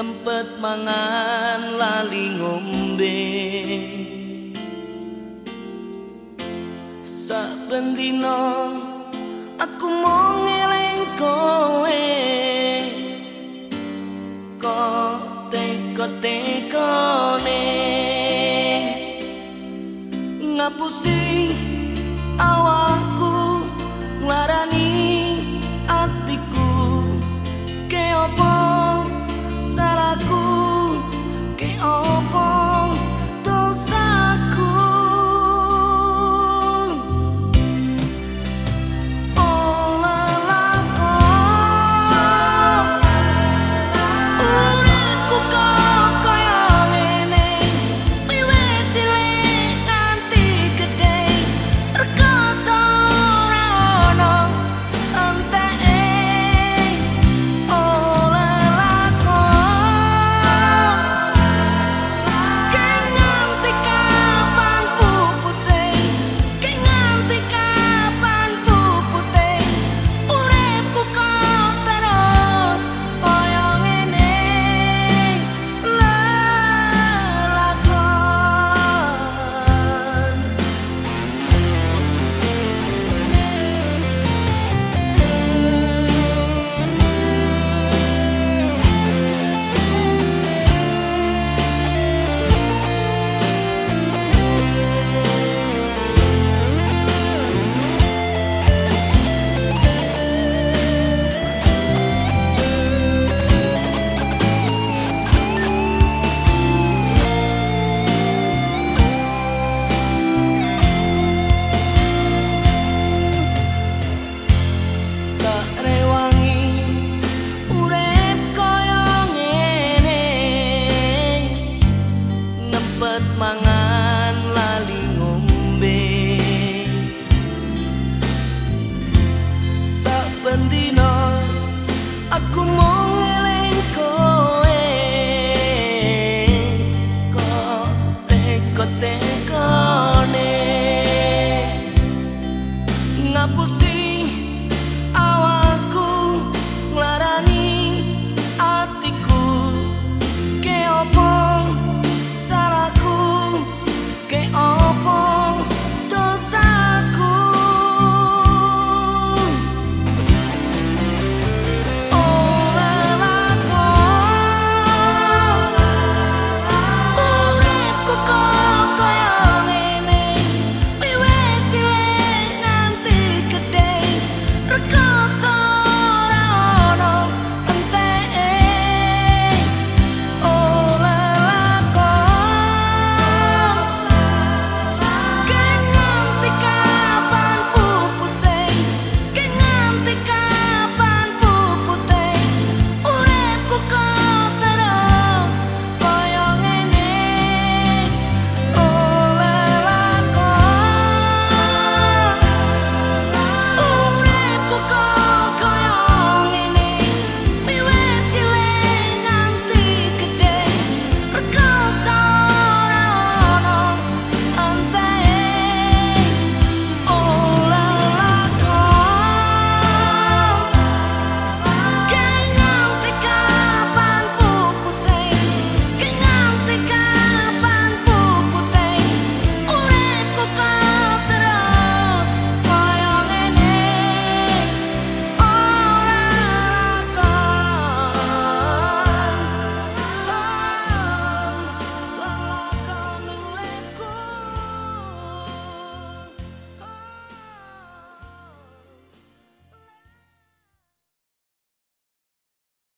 ngempet mangan lali ngombe. Saben dino aku mung eling kowe. Kok tekone Ngapusi awakku ngarani